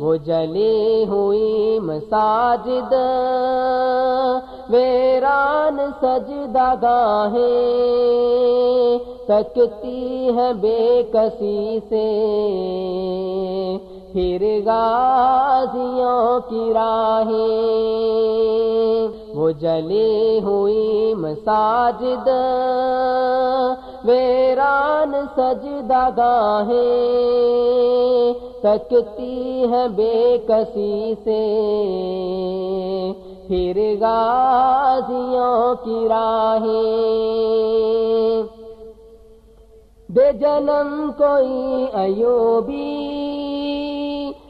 وہ جلی ہوئی مساجد، ویران سجدہ گاہیں تکتی ہے بے کسی سے۔ پھر غازیوں کی راہیں وہ جلی ہوئی مساجد، ویران سجدہ گاہیں۔ تکتی ہے بے کسی سے۔ پھر غازیوں کی راہیں۔ بے جنم کوئی ایوبی۔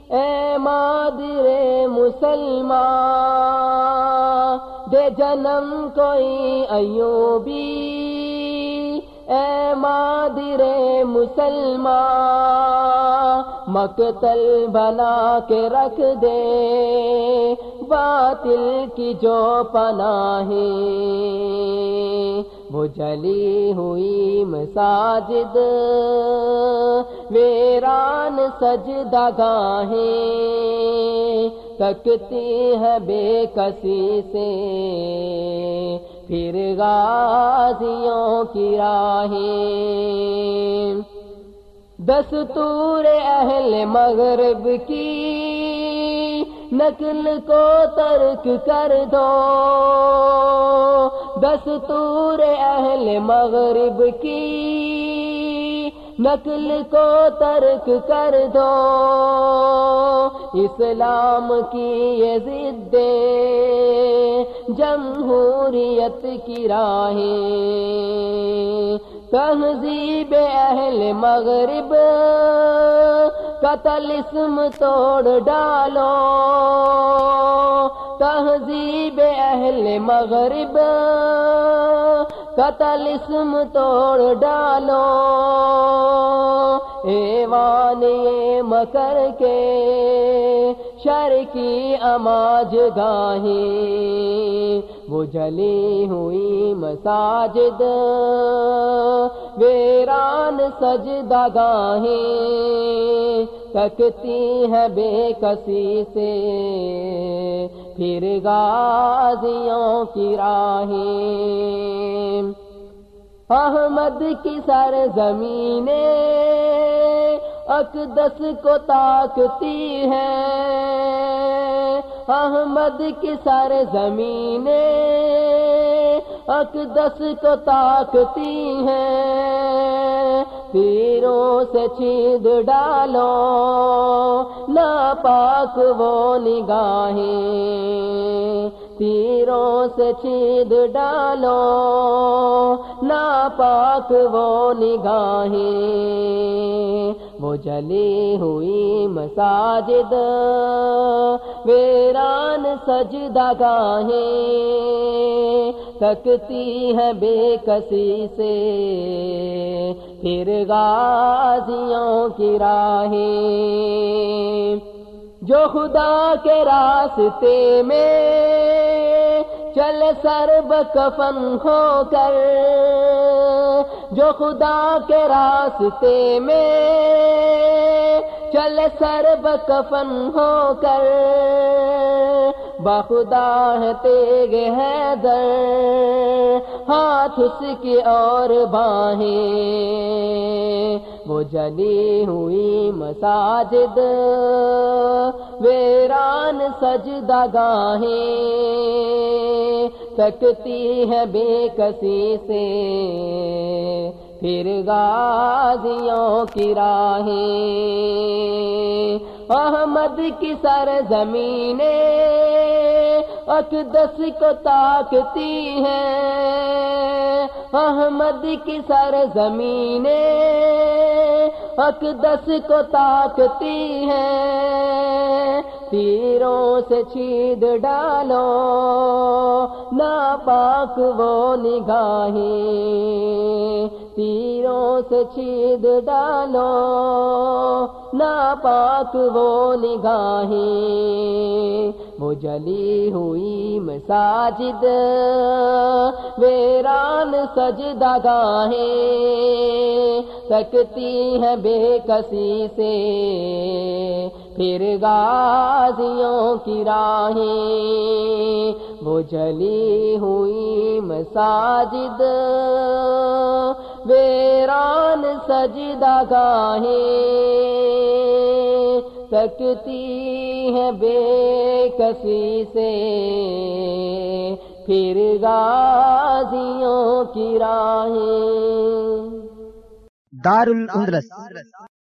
اے مادر مسلمان دے جنم کوئی ایوبی۔ اے مادر مسلمان مقتل بنا کے رکھ دے۔ باطل کی جو پناہ وہ جلی ہوئی مساجد، ویران سجدہ گاہیں۔ تکتی ہے بے کسی سے۔ پھر غازیوں کی راہیں۔ دستور اہل مغرب کی، نقل کو ترک کر دو۔ دستور اہل مغرب کی، نقل کو ترک کر دو۔ اسلام کی یہ جمہوریت کی راہیں۔ تہذیب اہل مغرب قتل اسم توڑ ڈالو۔ تہذیب اہل مغرب قتل اسم توڑ ڈالو۔ ایوان یہ مکر کے شر کی اماج گاہیں وہ جلی ہوئی مساجد۔ ویران سجدہ گاہیں تکتی ہے بے کسی سے۔ پھر غازیوں کی راہیں۔ احمد کی سر زمین اقدس کو تاکتی ہے احمد کی سر زمین اقدس کو تاکتی ہے۔ تیروں سے چھید ڈالو۔ ناپاک وہ نگاہیں۔ تیروں سے چھید ڈالو۔ ناپاک وہ نگاہیں۔ وہ جلی ہوئی مساجد، ویران سجدہ گاہیں۔ تکتی ہے بے کسی سے۔ پھر غازیوں کی راہیں جو خدا کے راستے میں چل سر بکفن ہو کر، جو خدا کے راستے میں چل سر بکفن ہو کر بخدا ہے تیگ ہے در ہاتھ اس کی اور باہیں وہ جلی ہوئی مساجد، ویران سجدہ گاہیں۔ سکتی ہے بے کسی سے، پھر غازیوں کی راہیں۔ احمد کی سر زمینیں اقدس کو تاکتی ہے احمد کی سر زمینیں اقدس کو تاکتی ہے۔ تیروں سے چھید ڈالو۔ ناپاک وہ نگاہیں تیروں سے چھید ڈالو۔ ناپاک وہ نگاہیں وہ جلی ہوئی مساجد۔ ویران سجدہ گاہیں سکتی ہے بے کسی سے۔ پھر غازیوں کی راہیں، وہ جلی ہوئی مساجد، ویران سجدہ گاہیں۔ سکتی ہے بے کسی سے۔ پھر غازیوں کی راہیں۔ دار الاندلس